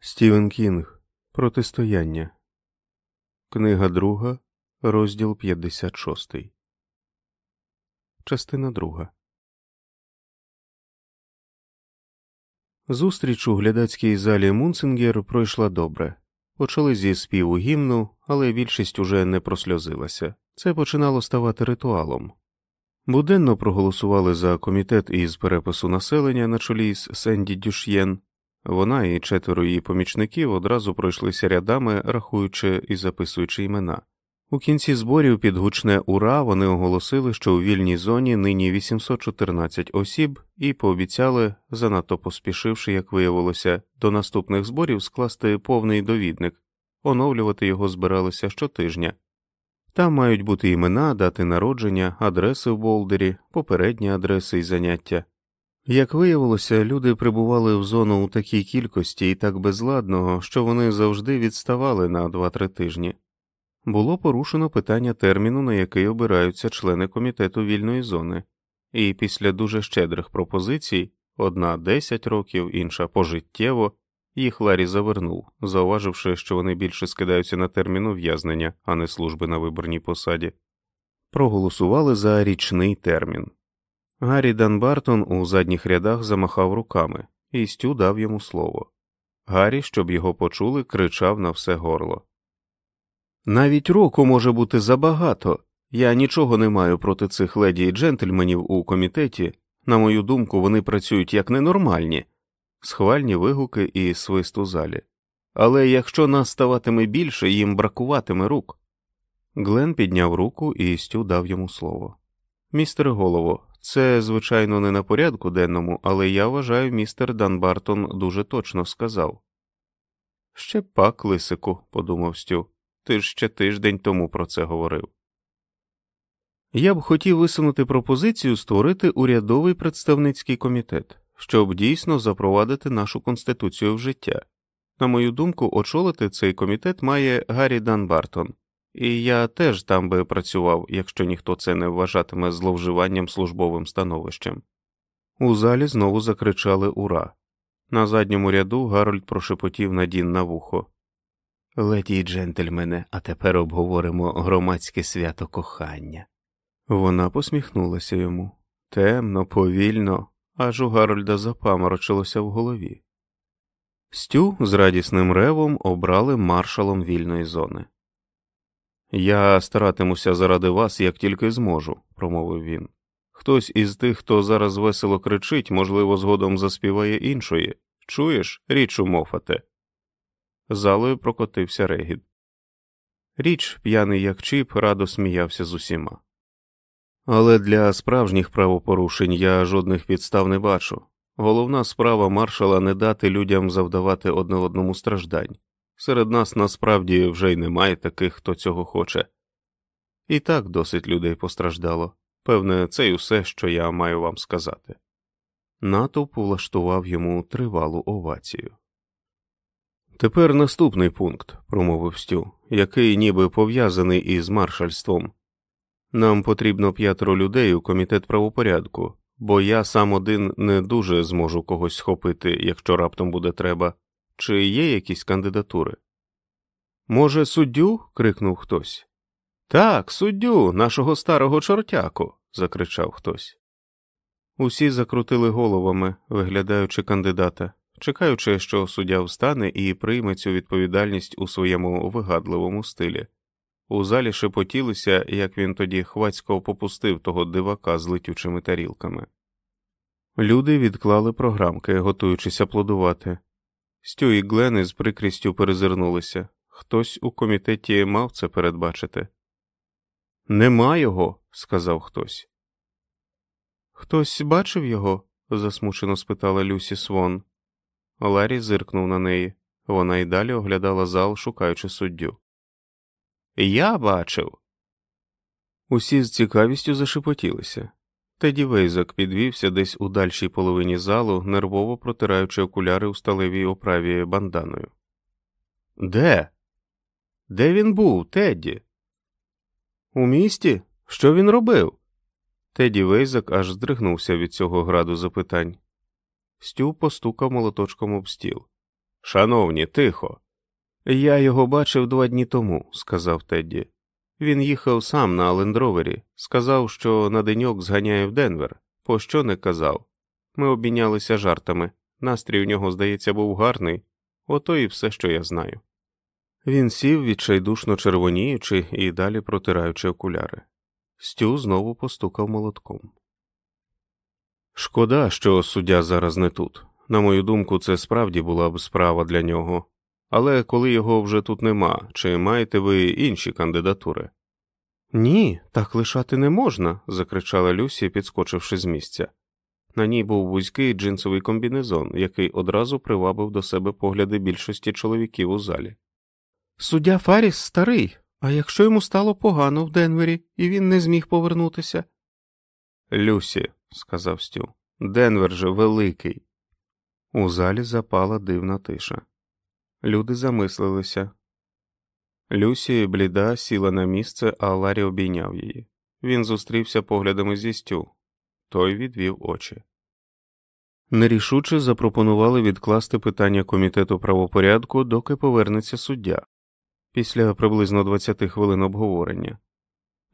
Стівен Кінг Протистояння. Книга друга, розділ 56. Частина друга. Зустріч у глядацькій залі Мунцингер пройшла добре. Почали зі співу гімну, але більшість уже не просльозилася. Це починало ставати ритуалом. Буденно проголосували за комітет із перепису населення на чолі з Сенді Дюш'єн. Вона і четверо її помічників одразу пройшлися рядами, рахуючи і записуючи імена. У кінці зборів під гучне ура вони оголосили, що у вільній зоні нині 814 осіб, і пообіцяли, занадто поспішивши, як виявилося, до наступних зборів скласти повний довідник, оновлювати його збиралися щотижня. Там мають бути імена, дати народження, адреси в Болдері, попередні адреси і заняття. Як виявилося, люди прибували в зону у такій кількості і так безладного, що вони завжди відставали на 2-3 тижні. Було порушено питання терміну, на який обираються члени комітету вільної зони, і після дуже щедрих пропозицій одна 10 років, інша пожиттєво, їх Ларі завернув, зауваживши, що вони більше скидаються на термін ув'язнення, а не служби на виборній посаді. Проголосували за річний термін. Гаррі Данбартон у задніх рядах замахав руками, і Стю дав йому слово. Гаррі, щоб його почули, кричав на все горло. Навіть року може бути забагато. Я нічого не маю проти цих леді і джентльменів у комітеті. На мою думку, вони працюють як ненормальні, схвальні вигуки і свист у залі. Але якщо нас ставатиме більше, їм бракуватиме рук. Глен підняв руку і Стю дав йому слово. Містер голово, це, звичайно, не на порядку денному, але я вважаю, містер Данбартон дуже точно сказав. Ще пак, лисику, подумав Стю, ти ж ще тиждень тому про це говорив. Я б хотів висунути пропозицію створити урядовий представницький комітет, щоб дійсно запровадити нашу конституцію в життя. На мою думку, очолити цей комітет має Гаррі Данбартон, і я теж там би працював, якщо ніхто це не вважатиме зловживанням службовим становищем. У залі знову закричали Ура. На задньому ряду Гарольд прошепотів Надін на вухо. Леді й джентльмене, а тепер обговоримо громадське свято кохання. Вона посміхнулася йому темно, повільно, аж у Гарольда запаморочилося в голові. Стю з радісним ревом обрали маршалом вільної зони. Я старатимуся заради вас, як тільки зможу, промовив він. Хтось із тих, хто зараз весело кричить, можливо, згодом заспіває іншої. Чуєш, річ у Мофате?» Залою прокотився регіт. Річ, п'яний як чіп, радо сміявся з усіма. Але для справжніх правопорушень я жодних підстав не бачу. Головна справа маршала не дати людям завдавати одне одному страждань. Серед нас насправді вже й немає таких, хто цього хоче. І так досить людей постраждало. Певне, це й усе, що я маю вам сказати. Натовп влаштував йому тривалу овацію. Тепер наступний пункт, промовив Стю, який ніби пов'язаний із маршальством. Нам потрібно п'ятеро людей у комітет правопорядку, бо я сам один не дуже зможу когось схопити, якщо раптом буде треба. Чи є якісь кандидатури? Може, суддю? крикнув хтось. Так, суддю, нашого старого чортяку. закричав хтось. Усі закрутили головами, виглядаючи кандидата, чекаючи, що суддя встане і прийме цю відповідальність у своєму вигадливому стилі. У залі шепотілися, як він тоді хвацько попустив того дивака з летючими тарілками. Люди відклали програмки, готуючись аплодувати. Стю і Глен із прикрістю перезирнулися. Хтось у комітеті мав це передбачити. Нема його, сказав хтось. Хтось бачив його? засмучено спитала Люсі Свон. Ларі зиркнув на неї. Вона й далі оглядала зал, шукаючи суддю. Я бачив. Усі з цікавістю зашепотілися. Теді Вейзак підвівся десь у дальшій половині залу, нервово протираючи окуляри у сталевій оправі банданою. Де? Де він був, Тедді? У місті? Що він робив? Теді Вейзак аж здригнувся від цього граду запитань. Стю постукав молоточком об стіл. Шановні, тихо. Я його бачив два дні тому, сказав Тедді. Він їхав сам на лендровері, сказав, що на деньок зганяє в Денвер, по що не казав. Ми обмінялися жартами. Настрій у нього, здається, був гарний, ото і все, що я знаю. Він сів, відчайдушно червоніючи і далі протираючи окуляри. Стю знову постукав молотком. Шкода, що суддя зараз не тут. На мою думку, це справді була б справа для нього. Але коли його вже тут нема, чи маєте ви інші кандидатури? Ні, так лишати не можна, закричала Люсі, підскочивши з місця. На ній був вузький джинсовий комбінезон, який одразу привабив до себе погляди більшості чоловіків у залі. Суддя Фаріс старий, а якщо йому стало погано в Денвері, і він не зміг повернутися. Люсі, сказав Стю, Денвер же великий. У залі запала дивна тиша. Люди замислилися. Люсі, бліда, сіла на місце, а Ларі обійняв її. Він зустрівся поглядами зі Стю. Той відвів очі. Нерішуче запропонували відкласти питання комітету правопорядку, доки повернеться суддя після приблизно 20 хвилин обговорення.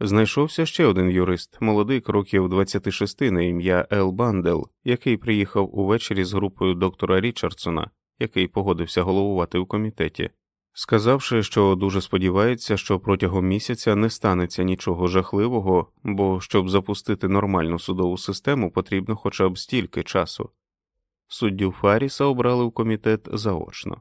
Знайшовся ще один юрист, молодий років 26 на ім'я Ел Бандел, який приїхав увечері з групою доктора Річардсона, який погодився головувати у комітеті, сказавши, що дуже сподівається, що протягом місяця не станеться нічого жахливого, бо щоб запустити нормальну судову систему, потрібно хоча б стільки часу. Суддю Фаріса обрали в комітет заочно.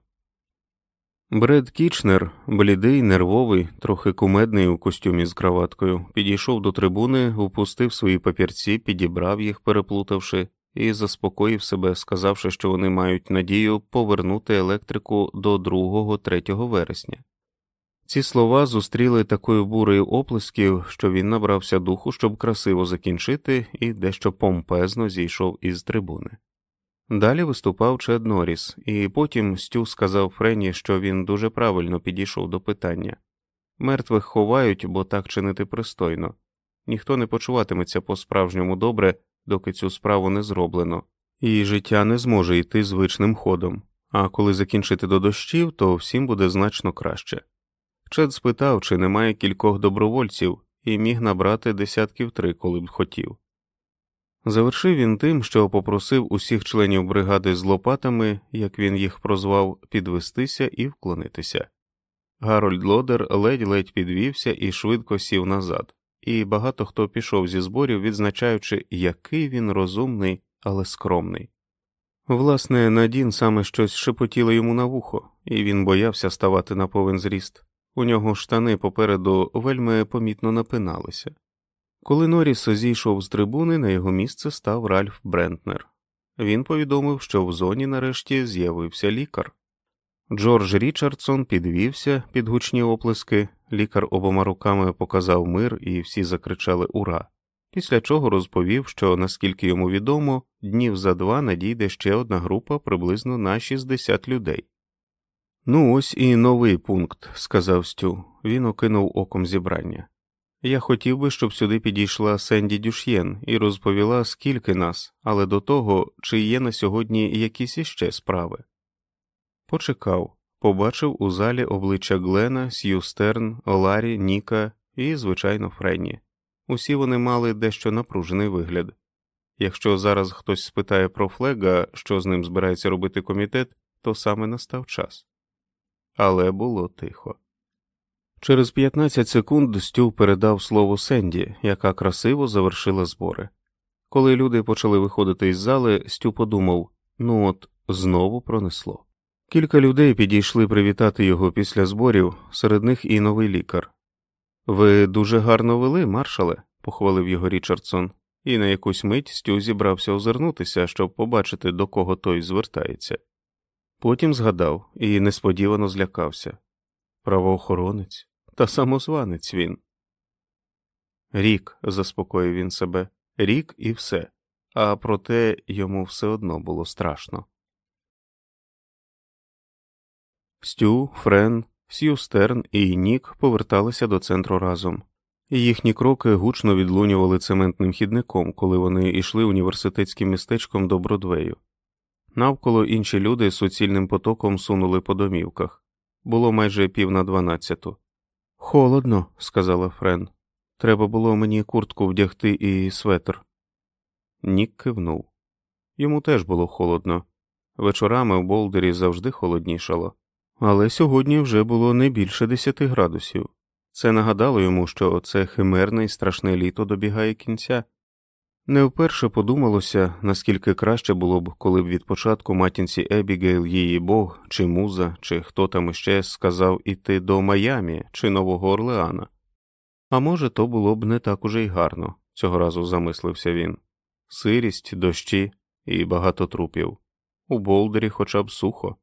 Бред Кічнер, блідий, нервовий, трохи кумедний у костюмі з краваткою, підійшов до трибуни, впустив свої папірці, підібрав їх, переплутавши, і заспокоїв себе, сказавши, що вони мають надію повернути електрику до 2-3 вересня. Ці слова зустріли такою бурею оплесків, що він набрався духу, щоб красиво закінчити, і дещо помпезно зійшов із трибуни. Далі виступав Чед Норріс, і потім Стю сказав Френі, що він дуже правильно підійшов до питання мертвих ховають, бо так чинити пристойно, ніхто не почуватиметься по справжньому добре, доки цю справу не зроблено, і життя не зможе йти звичним ходом, а коли закінчити до дощів, то всім буде значно краще. Чед спитав, чи немає кількох добровольців, і міг набрати десятків три, коли б хотів. Завершив він тим, що попросив усіх членів бригади з лопатами, як він їх прозвав, підвестися і вклонитися. Гарольд Лодер ледь-ледь підвівся і швидко сів назад, і багато хто пішов зі зборів, відзначаючи, який він розумний, але скромний. Власне, Надін саме щось шепотіло йому на вухо, і він боявся ставати на повен зріст. У нього штани попереду вельми помітно напиналися. Коли Норріс зійшов з трибуни, на його місце став Ральф Брентнер. Він повідомив, що в зоні нарешті з'явився лікар. Джордж Річардсон підвівся під гучні оплески, лікар обома руками показав мир, і всі закричали Ура! Після чого розповів, що, наскільки йому відомо, днів за два надійде ще одна група приблизно на 60 людей. Ну, ось і новий пункт, сказав Стю. Він окинув оком зібрання. Я хотів би, щоб сюди підійшла Сенді Дюш'єн і розповіла, скільки нас, але до того, чи є на сьогодні якісь іще справи. Почекав, побачив у залі обличчя Глена, Сью Стерн, Оларі, Ніка і, звичайно, Френні. Усі вони мали дещо напружений вигляд. Якщо зараз хтось спитає про Флега, що з ним збирається робити комітет, то саме настав час. Але було тихо. Через 15 секунд Стю передав слово Сенді, яка красиво завершила збори. Коли люди почали виходити із зали, Стю подумав ну от знову пронесло. Кілька людей підійшли привітати його після зборів, серед них і новий лікар. Ви дуже гарно вели, маршале, похвалив його Річардсон, і на якусь мить Стю зібрався озирнутися, щоб побачити, до кого той звертається. Потім згадав і несподівано злякався. Правоохоронець та самозванець він. Рік, заспокоїв він себе, рік і все, а проте йому все одно було страшно. Стю, Френ, Сью Стерн і Нік поверталися до центру разом, їхні кроки гучно відлунювали цементним хідником, коли вони йшли університетським містечком до Бродвею. Навколо інші люди суцільним потоком сунули по домівках. Було майже пів на дванадцяту. Холодно, сказала Френ. Треба було мені куртку вдягти і светр. Нік кивнув. Йому теж було холодно. Вечорами в Болдері завжди холоднішало, але сьогодні вже було не більше десяти градусів. Це нагадало йому, що це химерне і страшне літо добігає кінця. Не вперше подумалося, наскільки краще було б, коли б від початку матінці Ебігейл її Бог, чи муза, чи хто там іще сказав іти до Майамі чи Нового Орлеана. А може, то було б не так уже й гарно, цього разу замислився він сирість, дощі і багато трупів. У Болдері хоча б сухо.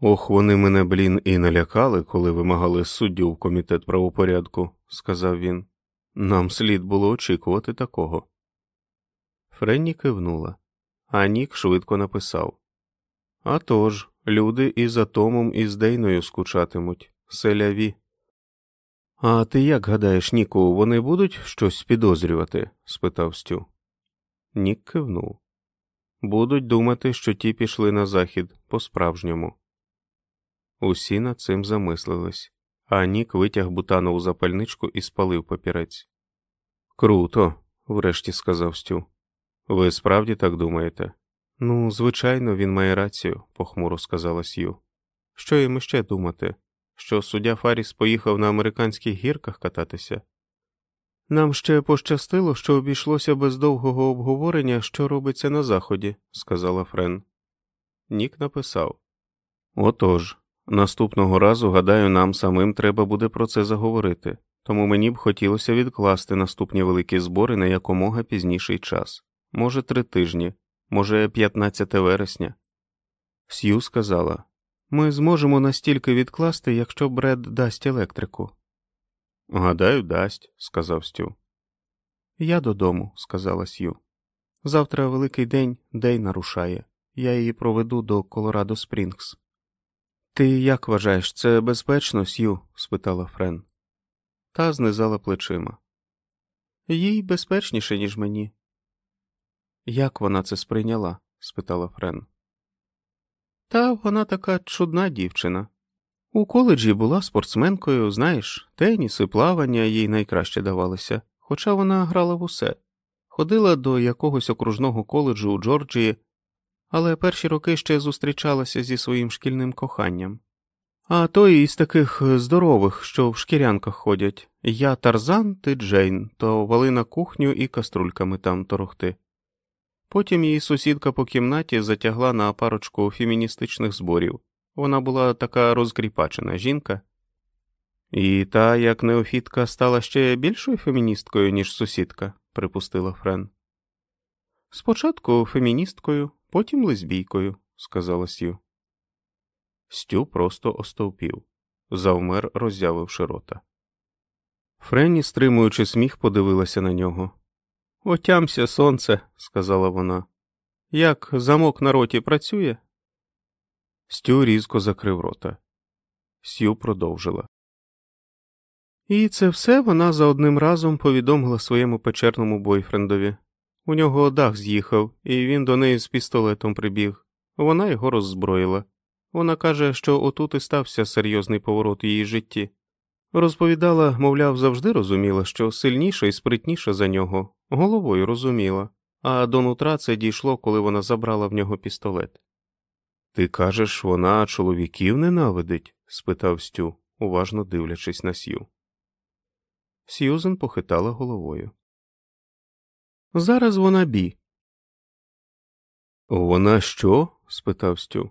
Ох, вони мене, блін, і налякали, коли вимагали суддю в комітет правопорядку, сказав він. Нам слід було очікувати такого. Френні кивнула, а Нік швидко написав «А тож, люди і за Томом, і з Дейною скучатимуть, селяві. А ти як гадаєш, Ніку, вони будуть щось підозрювати? спитав Стю. Нік кивнув. Будуть думати, що ті пішли на захід по справжньому. Усі над цим замислились, а Нік витяг бутанову запальничку і спалив папірець. Круто, врешті сказав Стю. Ви справді так думаєте? Ну, звичайно, він має рацію, похмуро сказала Сью. Що їм іще думати? Що суддя Фаріс поїхав на американських гірках кататися? Нам ще пощастило, що обійшлося без довгого обговорення, що робиться на заході, сказала Френ. Нік написав Отож, наступного разу, гадаю, нам самим треба буде про це заговорити, тому мені б хотілося відкласти наступні великі збори на якомога пізніший час може, три тижні, може, 15 вересня. Сью сказала ми зможемо настільки відкласти, якщо Бред дасть електрику. Гадаю, дасть, сказав Стю. Я додому, сказала Сью. Завтра великий день Дей нарушає. Я її проведу до Колорадо Спрінгс. Ти як вважаєш, це безпечно, Сью? спитала Френ. Та знизала плечима. Їй безпечніше, ніж мені. Як вона це сприйняла? спитала Френ. Та вона така чудна дівчина. У коледжі була спортсменкою, знаєш, теніс і плавання їй найкраще давалися, хоча вона грала в усе, ходила до якогось окружного коледжу у Джорджії, але перші роки ще зустрічалася зі своїм шкільним коханням. А той із таких здорових, що в шкірянках ходять я Тарзан, ти Джейн, то вали на кухню і каструльками там торохти. Потім її сусідка по кімнаті затягла на парочку феміністичних зборів. Вона була така розкріпачена жінка. І та, як неофітка, стала ще більшою феміністкою, ніж сусідка, припустила Френ. Спочатку феміністкою, потім лесбійкою, сказала Сью. Стю просто остовпів, завмер, роззявивши рота. Френні, стримуючи сміх, подивилася на нього. Отямся, сонце, сказала вона. Як замок на роті працює? Стю різко закрив рота. Сью продовжила. І це все вона за одним разом повідомила своєму печерному бойфрендові. У нього дах з'їхав, і він до неї з пістолетом прибіг. Вона його роззброїла. Вона каже, що отут і стався серйозний поворот її житті. Розповідала, мовляв, завжди розуміла, що сильніша і спритніша за нього, головою розуміла, а до нутра це дійшло, коли вона забрала в нього пістолет. Ти кажеш, вона чоловіків ненавидить? спитав Стю, уважно дивлячись на Сью. Сьюзен похитала головою. Зараз вона бі. Вона що? спитав Стю.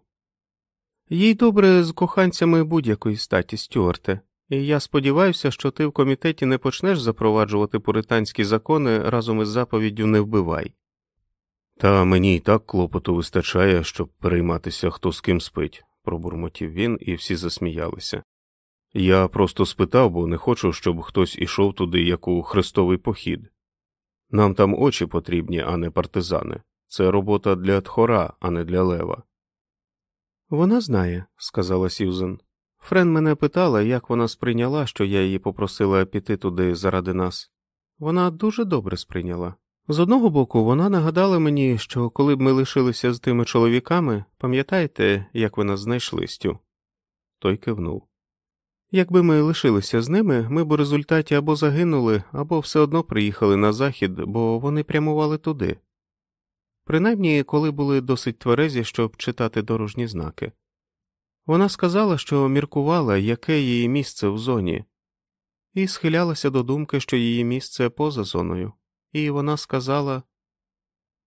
Їй добре з коханцями будь-якої статі, Стюарте, і я сподіваюся, що ти в комітеті не почнеш запроваджувати пуританські закони разом із заповіддю не вбивай. Та мені й так клопоту вистачає, щоб перейматися, хто з ким спить, пробурмотів він, і всі засміялися. Я просто спитав, бо не хочу, щоб хтось ішов туди, як у хрестовий похід. Нам там очі потрібні, а не партизани. Це робота для тхора, а не для лева. Вона знає, сказала Сьюзен. Френ мене питала, як вона сприйняла, що я її попросила піти туди заради нас. Вона дуже добре сприйняла. З одного боку, вона нагадала мені, що коли б ми лишилися з тими чоловіками, пам'ятаєте, як ви нас знайшли Стю?» Той кивнув. Якби ми лишилися з ними, ми б у результаті або загинули, або все одно приїхали на захід, бо вони прямували туди. Принаймні, коли були досить тверезі, щоб читати дорожні знаки. Вона сказала, що міркувала, яке її місце в зоні, і схилялася до думки, що її місце поза зоною, і вона сказала,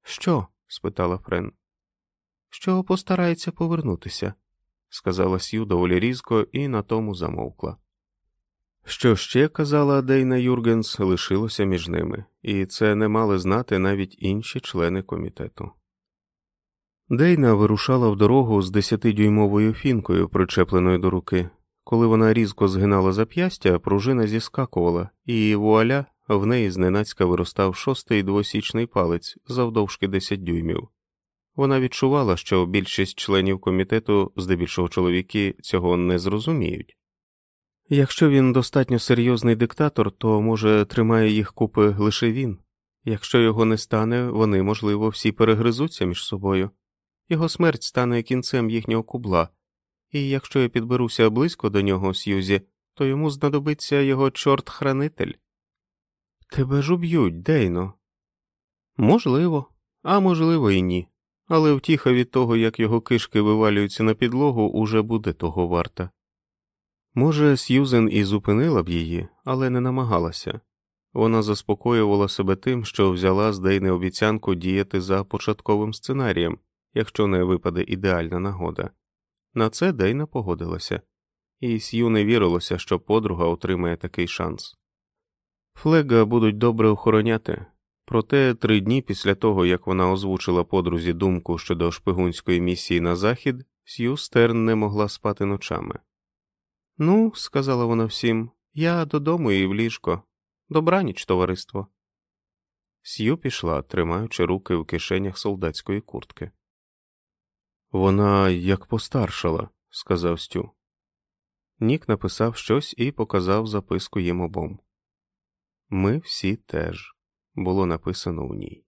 Що? спитала Френ. Що постарається повернутися, сказала Сью доволі різко і на тому замовкла. Що ще казала Дейна Юргенс, лишилося між ними, і це не мали знати навіть інші члени комітету. Дейна вирушала в дорогу з десятидюймовою фінкою, причепленою до руки. Коли вона різко згинала зап'ястя, пружина зіскакувала, і вуаля в неї зненацька виростав шостий двосічний палець завдовжки 10 дюймів. Вона відчувала, що більшість членів комітету, здебільшого чоловіки, цього не зрозуміють. Якщо він достатньо серйозний диктатор, то, може, тримає їх купи лише він. Якщо його не стане, вони, можливо, всі перегризуться між собою. Його смерть стане кінцем їхнього кубла, і якщо я підберуся близько до нього, Сьюзі, то йому знадобиться його чорт-хранитель. Тебе ж уб'ють, Дейно. Можливо, а можливо, і ні. Але втіха від того, як його кишки вивалюються на підлогу, уже буде того варта. Може, Сьюзен і зупинила б її, але не намагалася. Вона заспокоювала себе тим, що взяла з Дейни обіцянку діяти за початковим сценарієм, якщо не випаде ідеальна нагода. На це Дейна погодилася, і Сью не вірилося, що подруга отримає такий шанс. Флега будуть добре охороняти, проте три дні після того, як вона озвучила подрузі думку щодо шпигунської місії на захід, Сью Стерн не могла спати ночами. Ну, сказала вона всім, я додому і в ліжко. Добраніч, товариство. Сью пішла, тримаючи руки в кишенях солдатської куртки. Вона як постаршала, сказав Стю. Нік написав щось і показав записку їм обом. Ми всі теж було написано у ній.